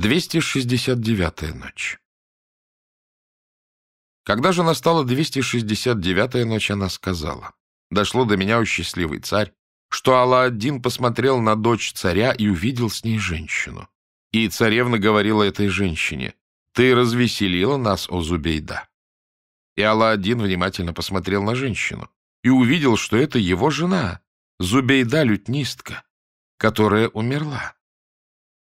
269-я ночь Когда же настала 269-я ночь, она сказала, «Дошло до меня, о счастливый царь, что Алла-один посмотрел на дочь царя и увидел с ней женщину. И царевна говорила этой женщине, «Ты развеселила нас, о Зубейда». И Алла-один внимательно посмотрел на женщину и увидел, что это его жена, Зубейда-лютнистка, которая умерла.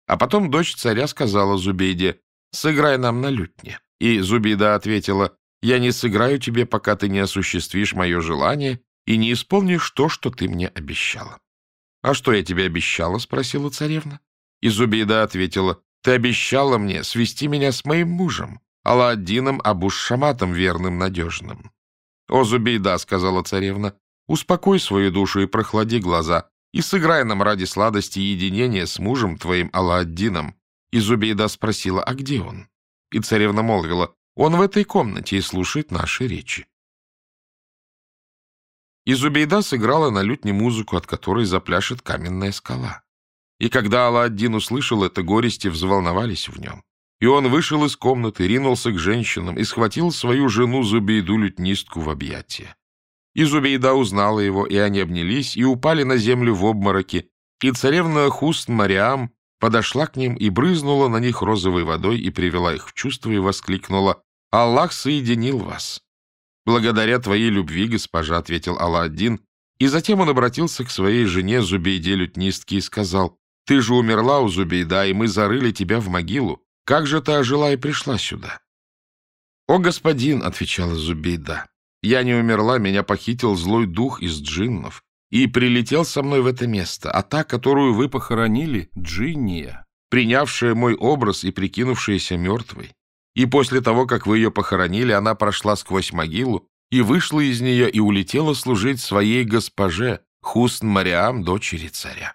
А потом дочь царя сказала Зубейде, «Сыграй нам на лютне». И Зубейда ответила, «Я не сыграю тебе, пока ты не осуществишь мое желание и не исполнишь то, что ты мне обещала». «А что я тебе обещала?» — спросила царевна. И Зубейда ответила, «Ты обещала мне свести меня с моим мужем, Алладдином Абуш-Шаматом верным, надежным». «О, Зубейда», — сказала царевна, — «успокой свою душу и прохлади глаза, и сыграй нам ради сладости единения с мужем твоим Алладдином. И Зубейда спросила, а где он? И царевна молвила, он в этой комнате и слушает наши речи. И Зубейда сыграла на лютне музыку, от которой запляшет каменная скала. И когда Алладдин услышал это, горести взволновались в нем. И он вышел из комнаты, ринулся к женщинам и схватил свою жену Зубейду-лютнистку в объятия. И Зубейда узнала его, и они обнялись, и упали на землю в обмороке, и царевна Хуст Мариам подошла к ним и брызнула на них розовой водой и привела их в чувство и воскликнула «Аллах соединил вас!» «Благодаря твоей любви, госпожа», — ответил Алла-один, и затем он обратился к своей жене Зубейде Лютнистке и сказал «Ты же умерла у Зубейда, и мы зарыли тебя в могилу. Как же ты ожила и пришла сюда?» «О, господин», — отвечала Зубейда, я не умерла, меня похитил злой дух из джиннов и прилетел со мной в это место, а та, которую вы похоронили, джинния, принявшая мой образ и прикинувшаяся мертвой. И после того, как вы ее похоронили, она прошла сквозь могилу и вышла из нее и улетела служить своей госпоже, Хусн Мариам, дочери царя.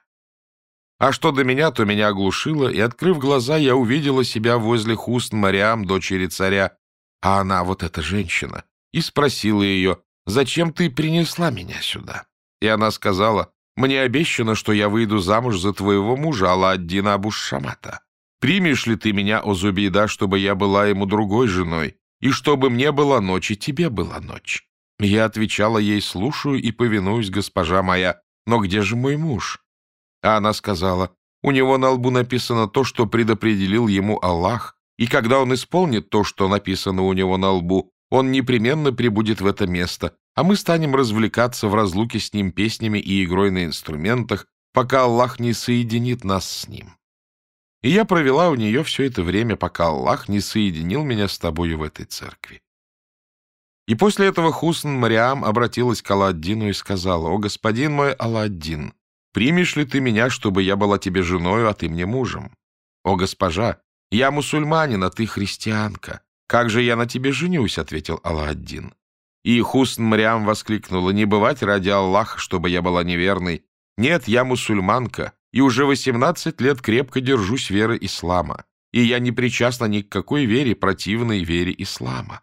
А что до меня, то меня оглушило, и, открыв глаза, я увидела себя возле Хусн Мариам, дочери царя, а она, вот эта женщина, и спросила ее, «Зачем ты принесла меня сюда?» И она сказала, «Мне обещано, что я выйду замуж за твоего мужа, Алла-Аддина Абуш-Шамата. Примешь ли ты меня, о Зубейда, чтобы я была ему другой женой, и чтобы мне была ночь, и тебе была ночь?» Я отвечала ей, «Слушаю и повинуюсь, госпожа моя, но где же мой муж?» А она сказала, «У него на лбу написано то, что предопределил ему Аллах, и когда он исполнит то, что написано у него на лбу, он непременно прибудет в это место, а мы станем развлекаться в разлуке с ним песнями и игрой на инструментах, пока Аллах не соединит нас с ним. И я провела у нее все это время, пока Аллах не соединил меня с тобою в этой церкви. И после этого Хусн Мариам обратилась к Алладдину и сказала, «О, господин мой Алладдин, примешь ли ты меня, чтобы я была тебе женою, а ты мне мужем? О, госпожа, я мусульманин, а ты христианка. «Как же я на тебе женюсь?» — ответил Алла-Аддин. И Хусн Мрям воскликнула, «Не бывать ради Аллаха, чтобы я была неверной. Нет, я мусульманка, и уже восемнадцать лет крепко держусь веры ислама, и я не причастна ни к какой вере, противной вере ислама».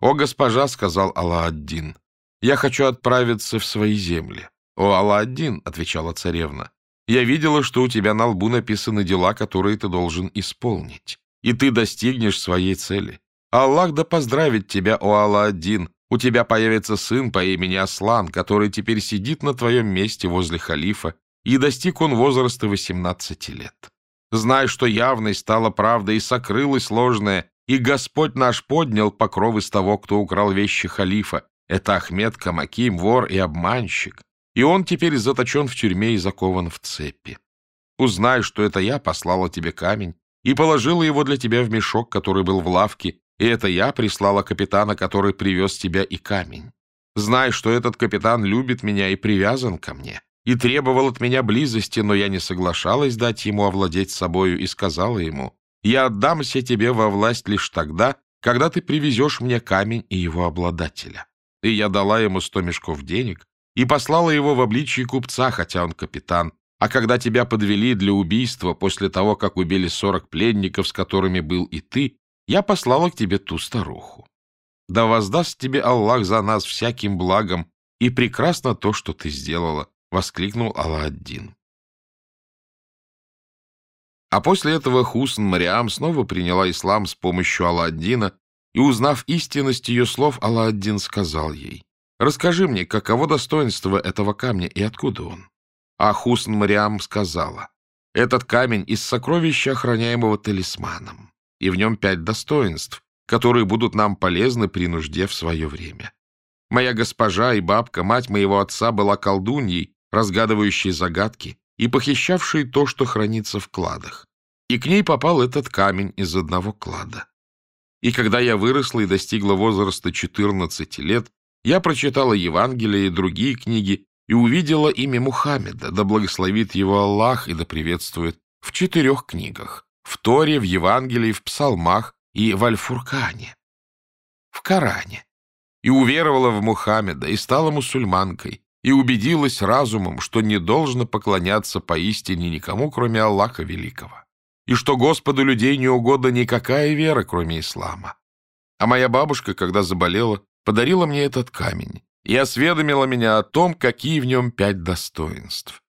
«О, госпожа!» — сказал Алла-Аддин, «я хочу отправиться в свои земли». «О, Алла-Аддин!» — отвечала царевна, «я видела, что у тебя на лбу написаны дела, которые ты должен исполнить и ты достигнешь своей цели. Аллах да поздравит тебя, о Алла-один, у тебя появится сын по имени Аслан, который теперь сидит на твоем месте возле халифа, и достиг он возраста 18 лет. Знай, что явной стала правда и сокрылась ложная, и Господь наш поднял покров из того, кто украл вещи халифа. Это Ахмед Камаким, вор и обманщик, и он теперь заточен в тюрьме и закован в цепи. Узнай, что это я послала тебе камень, и положила его для тебя в мешок, который был в лавке, и это я прислала капитана, который привез тебя и камень. Знай, что этот капитан любит меня и привязан ко мне, и требовал от меня близости, но я не соглашалась дать ему овладеть собою и сказала ему, «Я отдамся тебе во власть лишь тогда, когда ты привезешь мне камень и его обладателя». И я дала ему сто мешков денег и послала его в обличье купца, хотя он капитан, а когда тебя подвели для убийства после того, как убили сорок пленников, с которыми был и ты, я послала к тебе ту старуху. Да воздаст тебе Аллах за нас всяким благом, и прекрасно то, что ты сделала, — воскликнул Алла-Аддин. А после этого Хусн Мариам снова приняла ислам с помощью Алладдина, и, узнав истинность ее слов, Алладдин сказал ей, «Расскажи мне, каково достоинство этого камня и откуда он?» А Хусн Мариам сказала, «Этот камень из сокровища, охраняемого талисманом, и в нем пять достоинств, которые будут нам полезны при нужде в свое время. Моя госпожа и бабка, мать моего отца, была колдуньей, разгадывающей загадки и похищавшей то, что хранится в кладах. И к ней попал этот камень из одного клада. И когда я выросла и достигла возраста 14 лет, я прочитала Евангелие и другие книги и увидела имя Мухаммеда, да благословит его Аллах и да приветствует, в четырех книгах, в Торе, в Евангелии, в Псалмах и в Аль-Фуркане, в Коране и уверовала в Мухаммеда, и стала мусульманкой, и убедилась разумом, что не должно поклоняться поистине никому, кроме Аллаха Великого, и что Господу людей не угодна никакая вера, кроме ислама. А моя бабушка, когда заболела, подарила мне этот камень и осведомила меня о том, какие в нем пять достоинств.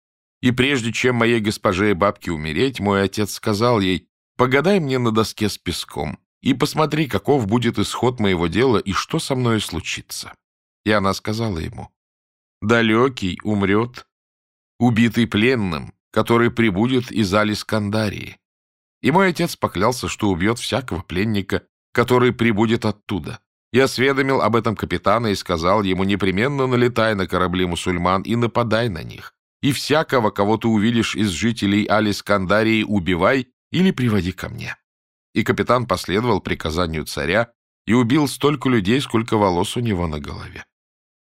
И прежде чем моей госпоже и бабке умереть, мой отец сказал ей, «Погадай мне на доске с песком, и посмотри, каков будет исход моего дела и что со мною случится. И она сказала ему, далекий умрет, убитый пленным, который прибудет из Алискандарии. И мой отец поклялся, что убьет всякого пленника, который прибудет оттуда. И осведомил об этом капитана и сказал ему, непременно налетай на корабли мусульман и нападай на них. И всякого, кого ты увидишь из жителей Алискандарии, убивай или приводи ко мне и капитан последовал приказанию царя и убил столько людей, сколько волос у него на голове.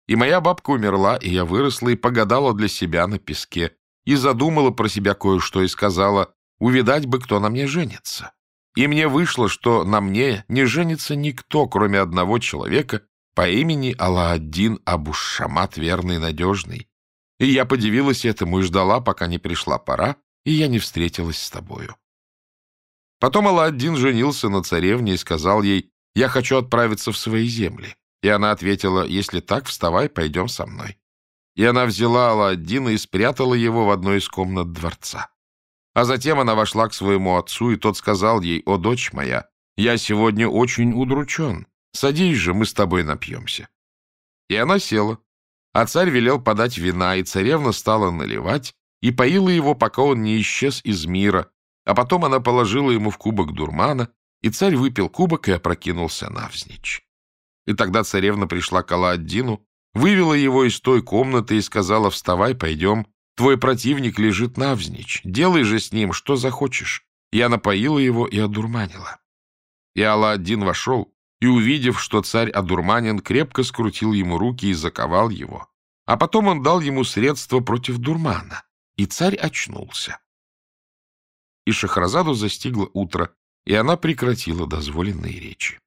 И моя бабка умерла, и я выросла и погадала для себя на песке, и задумала про себя кое-что и сказала, увидать бы, кто на мне женится. И мне вышло, что на мне не женится никто, кроме одного человека по имени Алла-Аддин Абуш-Шамат, верный надежный. И я подивилась этому и ждала, пока не пришла пора, и я не встретилась с тобою. Потом Алладдин женился на царевне и сказал ей, «Я хочу отправиться в свои земли». И она ответила, «Если так, вставай, пойдем со мной». И она взяла Алладдина и спрятала его в одной из комнат дворца. А затем она вошла к своему отцу, и тот сказал ей, «О, дочь моя, я сегодня очень удручен. Садись же, мы с тобой напьемся». И она села. А царь велел подать вина, и царевна стала наливать, и поила его, пока он не исчез из мира, а потом она положила ему в кубок дурмана, и царь выпил кубок и опрокинулся навзничь. И тогда царевна пришла к Алладдину, вывела его из той комнаты и сказала, «Вставай, пойдем, твой противник лежит навзничь, делай же с ним, что захочешь». Я напоила его и одурманила. И Алладдин вошел, и, увидев, что царь одурманен, крепко скрутил ему руки и заковал его. А потом он дал ему средства против дурмана, и царь очнулся и Шахразаду застигло утро, и она прекратила дозволенные речи.